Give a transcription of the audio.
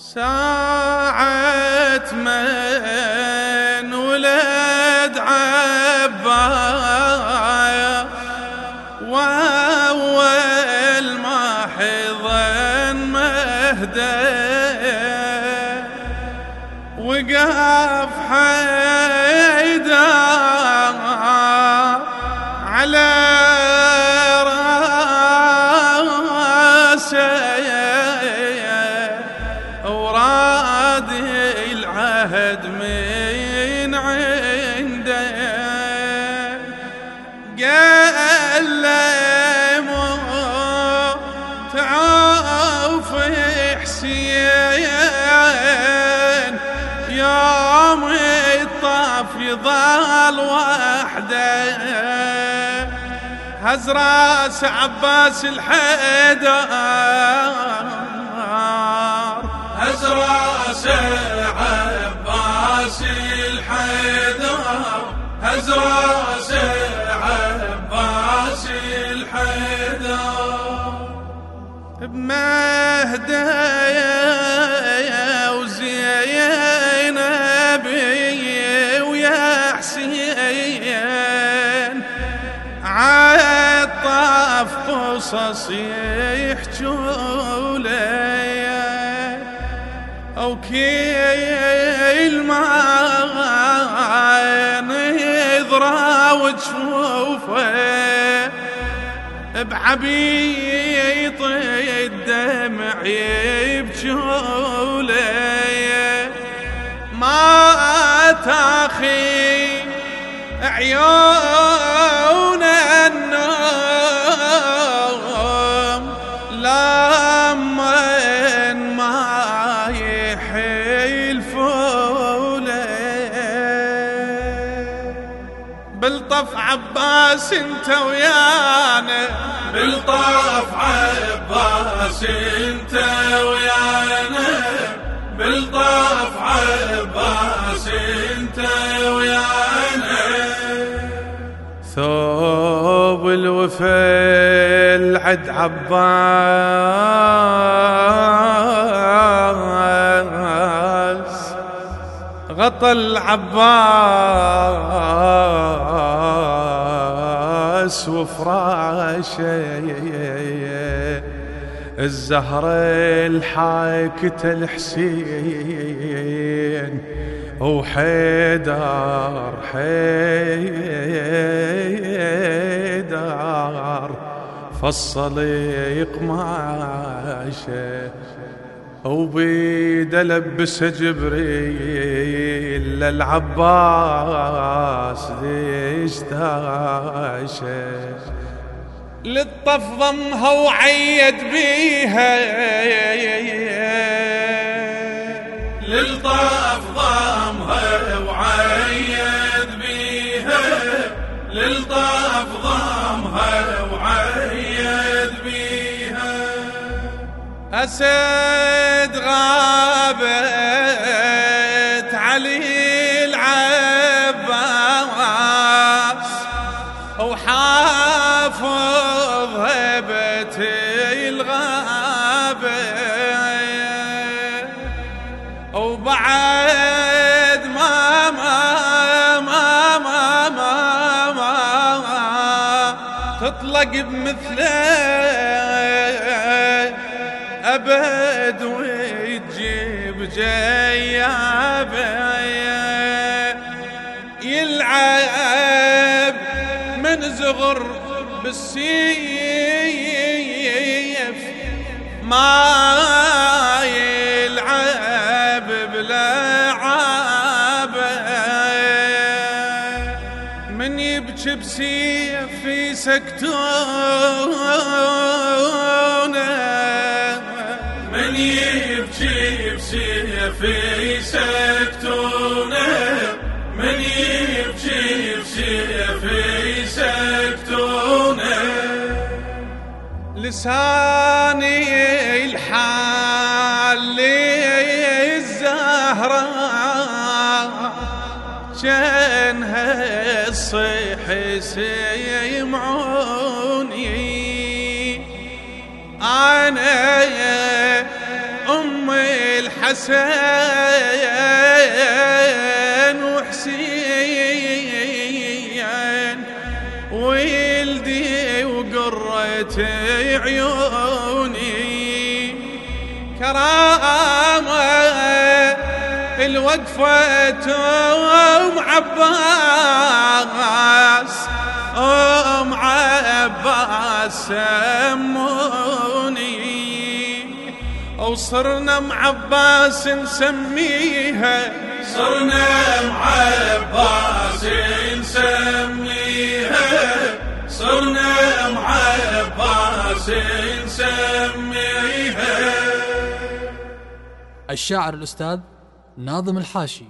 ساعة من ولد عباية وأول ما حضن مهدي وقف حيدر العهد يظل وحده. هز راس عباس الحيدر. هز راس عباس الحيدر. هز راس عباس الحيدر بمهدايا وزينب ويا حسين. عطف قصص يحجوا لي أو كيل ما نظرة وجفوفه بعبيط الدمع يبجولي ما تاخي عيون النوم لما بالطف عباس انت ويانا. بالطاف عباس انت ويانا. بالطاف عباس انت ويانا. ثوب الوفل عد عباس. غطى العباس وفراشه. الزهرة الحاكة الحسين وحيدر حيدر فصل قماشه وبيد لبس جبريل. للعباس ليش داشه للطف ضمها وعيد بيها. للطاف ضامها وعيد بيها. للطاف ضامها وعيد بيها. أسد غابت علي وحافظ هبة الغابة. وبعد ما ما ما ما ما, ما تطلق بمثله أبد وتجيب جيابه. زغر بالسيف ما يلعب بلعابه من يبكي بسيف يسكتونه من يبكي بسيف يسكتونه من يبكي بسيف لساني الحال الزهرة. جنها الصيح سيمعوني. أنا يا أم الحبيب حسين وحسين. وقرة عيوني كرامة الوقفة أم عباس أم عباس سموني. وصرنا معباس نسميها. صرنا معباس نسميها. صرنا معباس نسميها الشاعر الأستاذ ناظم الحاشي.